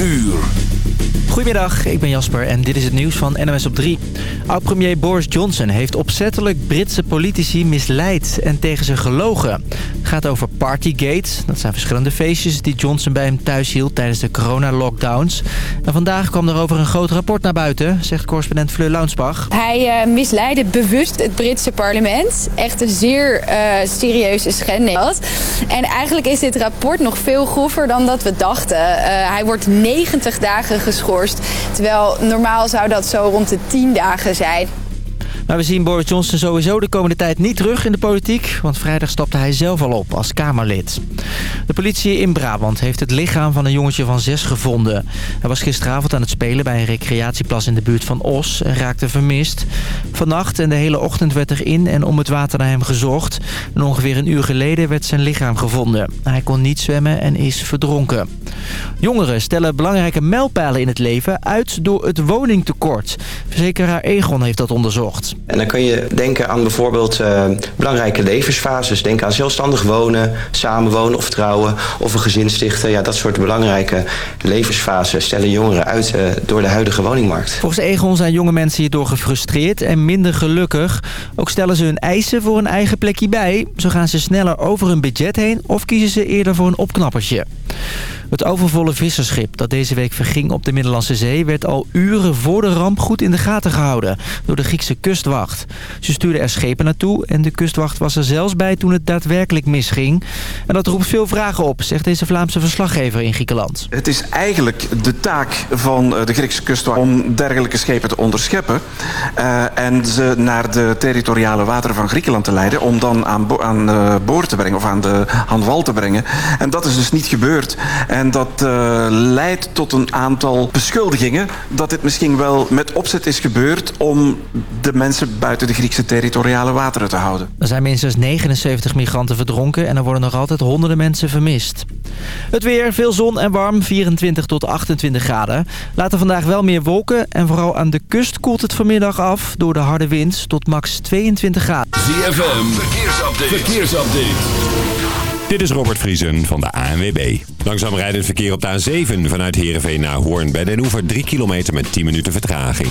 uur. Goedemiddag, ik ben Jasper en dit is het nieuws van NMS op 3. Oud-premier Boris Johnson heeft opzettelijk Britse politici misleid en tegen ze gelogen. Het gaat over Partygate. Dat zijn verschillende feestjes die Johnson bij hem thuis hield tijdens de corona-lockdowns. En vandaag kwam er over een groot rapport naar buiten, zegt correspondent Fleur Launsbach. Hij uh, misleidde bewust het Britse parlement. Echt een zeer uh, serieuze schending. En eigenlijk is dit rapport nog veel grover dan dat we dachten. Uh, hij wordt 90 dagen Terwijl normaal zou dat zo rond de 10 dagen zijn. Maar we zien Boris Johnson sowieso de komende tijd niet terug in de politiek... want vrijdag stapte hij zelf al op als Kamerlid. De politie in Brabant heeft het lichaam van een jongetje van zes gevonden. Hij was gisteravond aan het spelen bij een recreatieplas in de buurt van Os... en raakte vermist. Vannacht en de hele ochtend werd er in en om het water naar hem gezocht. En ongeveer een uur geleden werd zijn lichaam gevonden. Hij kon niet zwemmen en is verdronken. Jongeren stellen belangrijke mijlpalen in het leven uit door het woningtekort. Verzekeraar Egon heeft dat onderzocht. En dan kun je denken aan bijvoorbeeld uh, belangrijke levensfases. Denk aan zelfstandig wonen, samenwonen of trouwen of een gezin stichten. Ja, dat soort belangrijke levensfases stellen jongeren uit uh, door de huidige woningmarkt. Volgens Egon zijn jonge mensen hierdoor gefrustreerd en minder gelukkig. Ook stellen ze hun eisen voor een eigen plekje bij. Zo gaan ze sneller over hun budget heen of kiezen ze eerder voor een opknappertje. Het overvolle visserschip dat deze week verging op de Middellandse Zee... werd al uren voor de ramp goed in de gaten gehouden door de Griekse kustwacht. Ze stuurden er schepen naartoe en de kustwacht was er zelfs bij toen het daadwerkelijk misging. En dat roept veel vragen op, zegt deze Vlaamse verslaggever in Griekenland. Het is eigenlijk de taak van de Griekse kustwacht om dergelijke schepen te onderscheppen... Uh, en ze naar de territoriale wateren van Griekenland te leiden... om dan aan, aan uh, boord te brengen of aan, de, aan wal te brengen. En dat is dus niet gebeurd. En dat leidt tot een aantal beschuldigingen... dat dit misschien wel met opzet is gebeurd... om de mensen buiten de Griekse territoriale wateren te houden. Er zijn minstens 79 migranten verdronken... en er worden nog altijd honderden mensen vermist. Het weer, veel zon en warm, 24 tot 28 graden. Later vandaag wel meer wolken... en vooral aan de kust koelt het vanmiddag af... door de harde wind tot max 22 graden. ZFM, verkeersupdate. verkeersupdate. Dit is Robert Vriesen van de ANWB. Langzaam rijdend verkeer op de A7 vanuit Heerenveen naar Hoorn bij Den Hoever 3 kilometer met 10 minuten vertraging.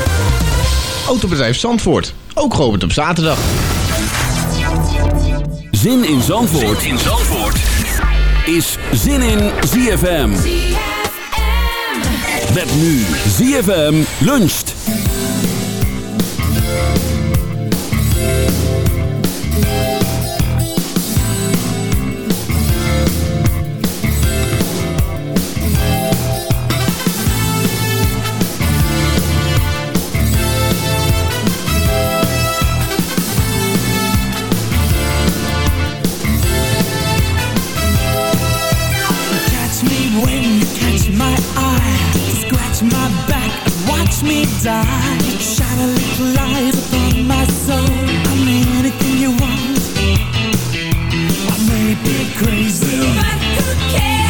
Autobedrijf Zandvoort, ook geopend op zaterdag. Zin in Zandvoort, zin in Zandvoort. is Zin in ZFM. ZFM. Met nu ZFM luncht. Crazy. But who cares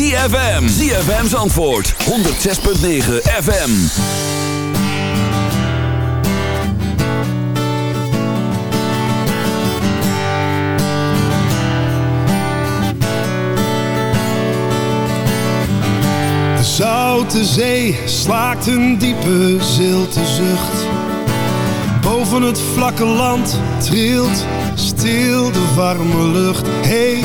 ZFM. ZFM's antwoord 106.9 FM. De zoute zee slaakt een diepe zilte zucht. Boven het vlakke land trilt stil de warme lucht. Hey,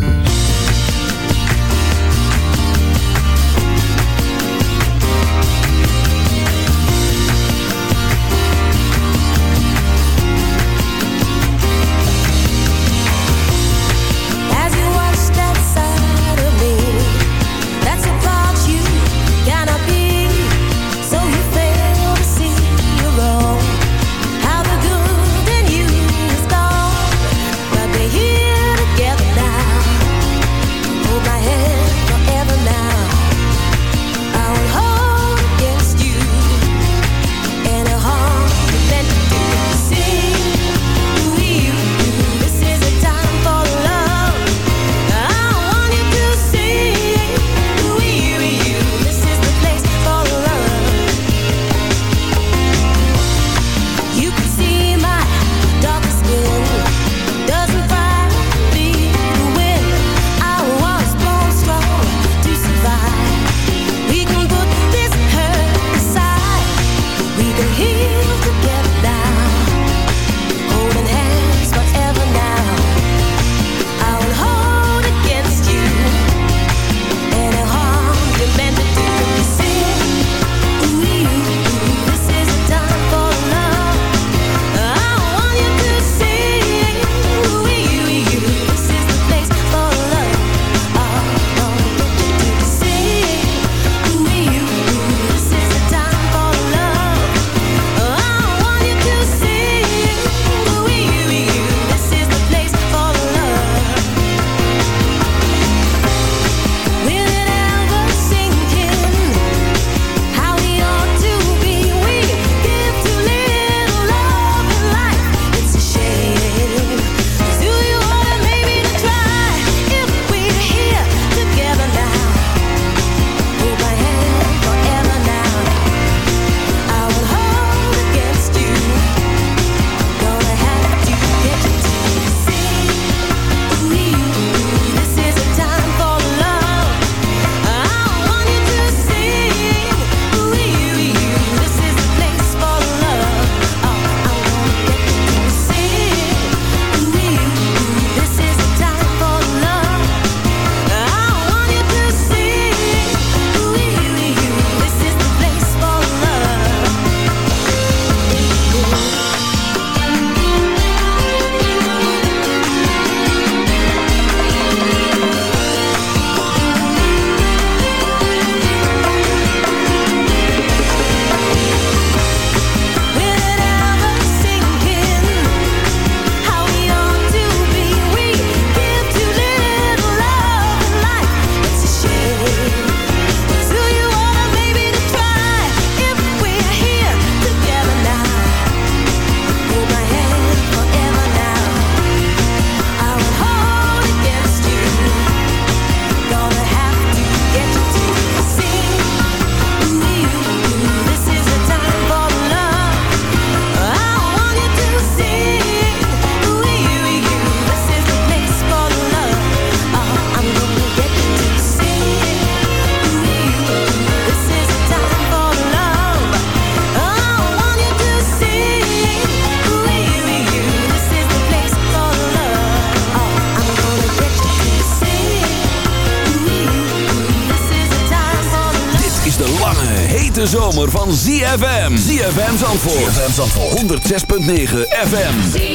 FM 106.9 FM.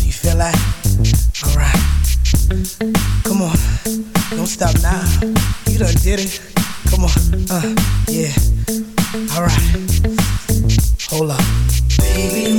You feel that? Alright. Come on, don't stop now. You done did it. Come on, uh, yeah. Alright. Hold up. Baby,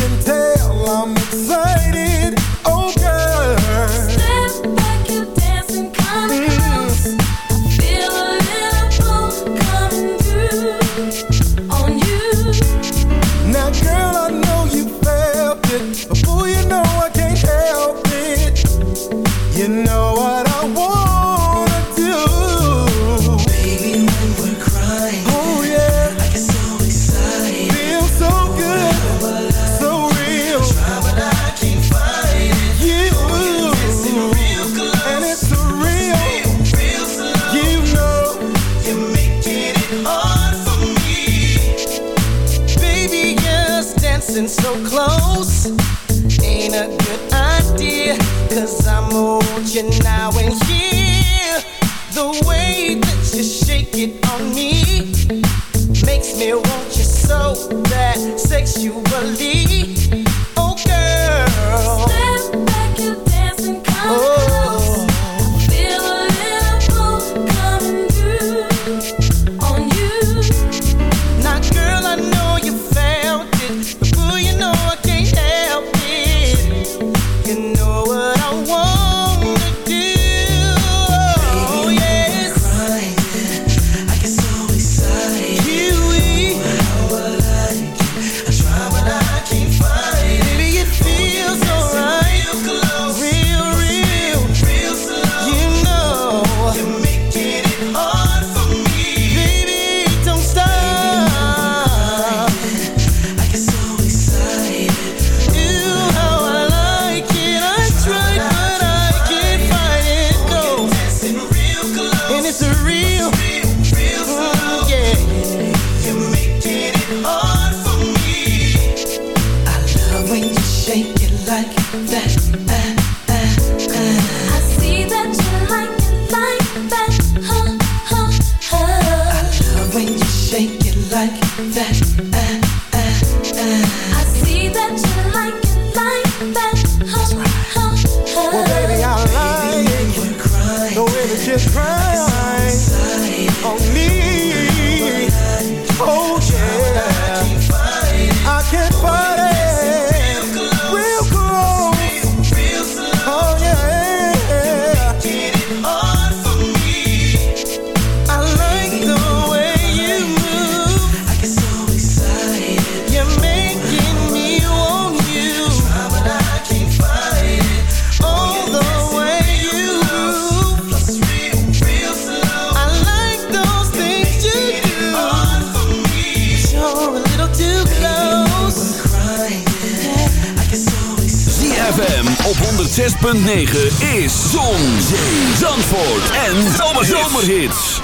op 106.9 is Zon, Zee, Zandvoort en Zomerhits.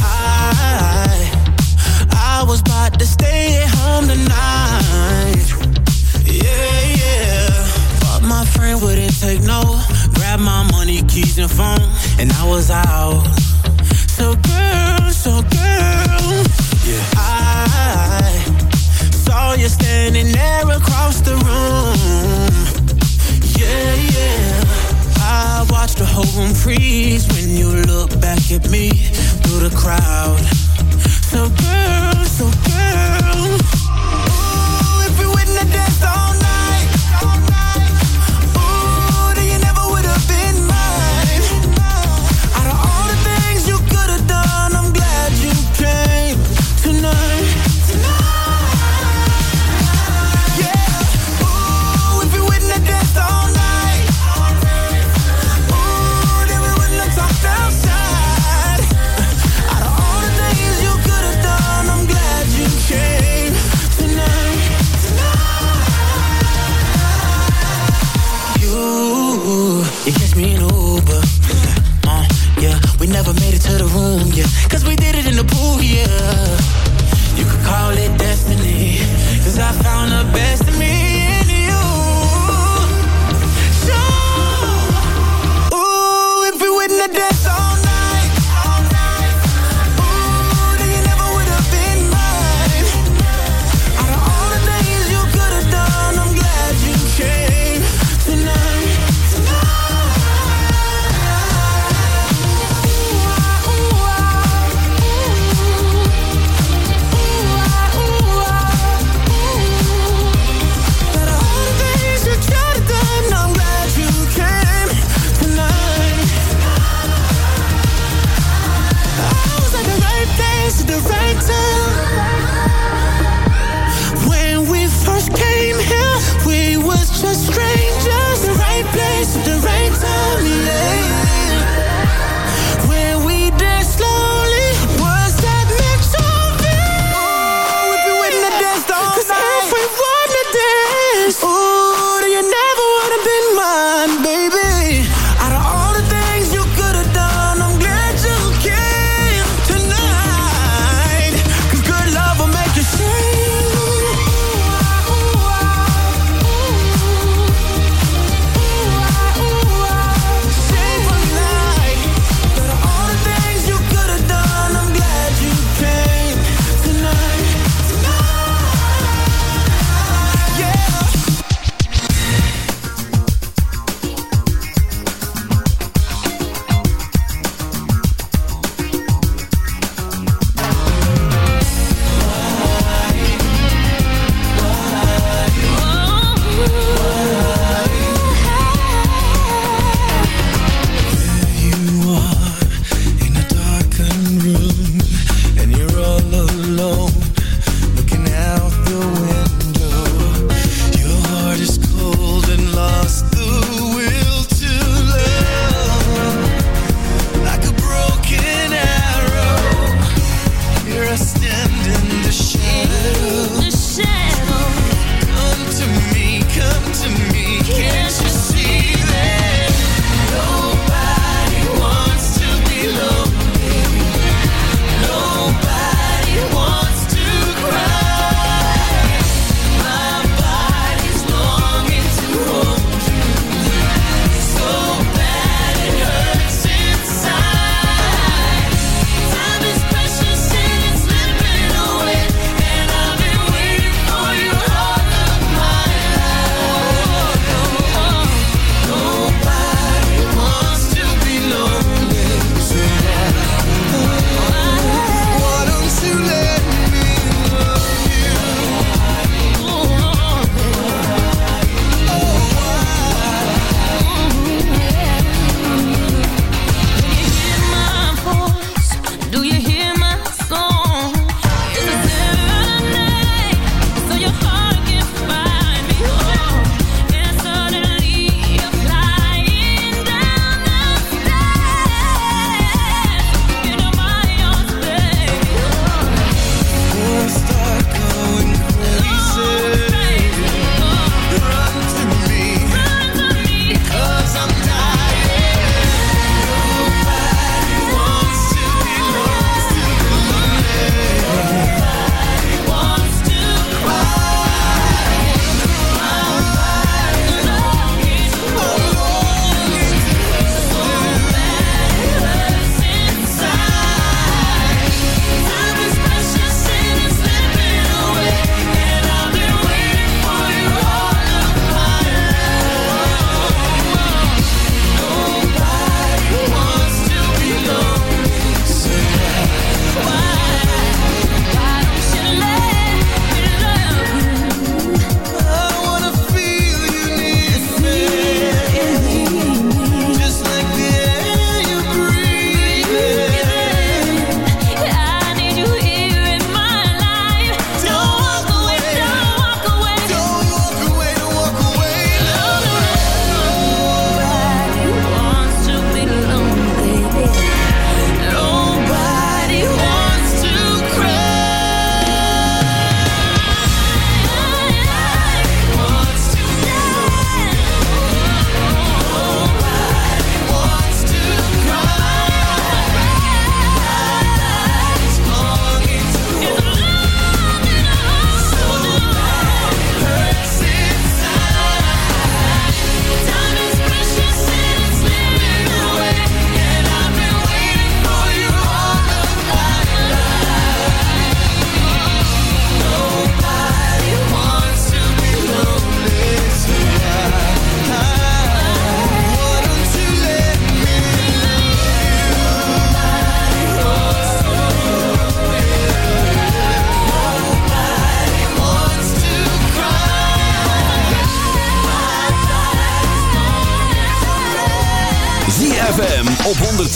I, I was about to stay at home tonight. Yeah, yeah. But my friend wouldn't take no. Grab my money, keys and phone. And I was out. So girl, so girl. Yeah. I saw you standing there across the room I watched the whole room freeze when you look back at me through the crowd. So girl, so girl.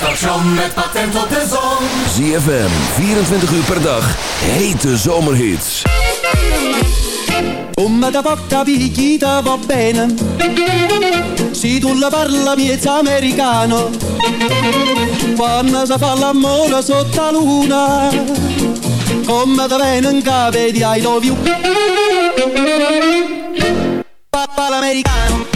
station met patent op de zon. ZFM, 24 uur per dag, hete zomerhits. Come da poca picchita va bene si tu la parla miezza americano. Quando si fa l'amore sotto la luna. Come da bene capo di I love you. Papa l'americano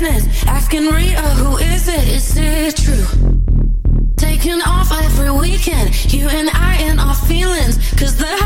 business. Asking Rita, who is it? Is it true? Taking off every weekend, you and I and our feelings, cause the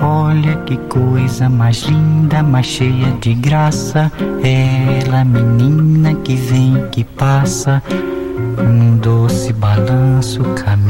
Olha que coisa mais linda, mais cheia de graça. Ela, menina que vem, que passa, num doce balanço, caminho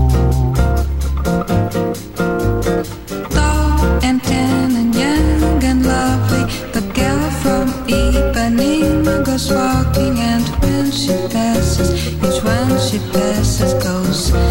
kisses goes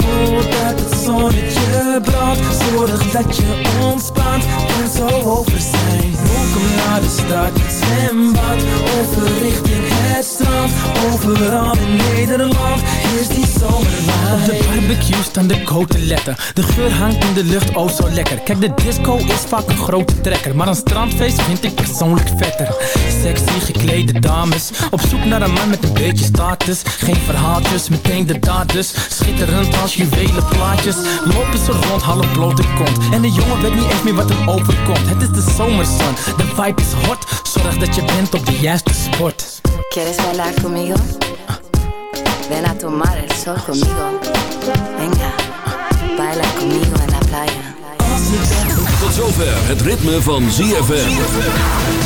dat het zonnetje brandt. Zorg dat je ontspant en zo over zijn. Ook om naar de stad, het zwembad Over richting het strand. Overal in Nederland is die zomerwijn Op de barbecue staan de kote letter. De geur hangt in de lucht, oh zo lekker. Kijk, de disco is vaak een grote trekker. Maar een strandfeest vind ik persoonlijk vetter. Sexy geklede dames Op zoek naar een man met een beetje status. Geen verhaaltjes, meteen de daders. Schitterend als je juwelen plaatjes Lopen ze rond, half blote kont En de jongen weet niet eens meer wat hem overkomt Het is de zomerzon, de vibe is hot Zorg dat je bent op de juiste sport ¿Quieres bailar conmigo? Ven a tomar el sol conmigo. Venga, baila conmigo en la playa. Tot zover het ritme van ZFM.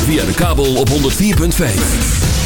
Via de kabel op 104.5.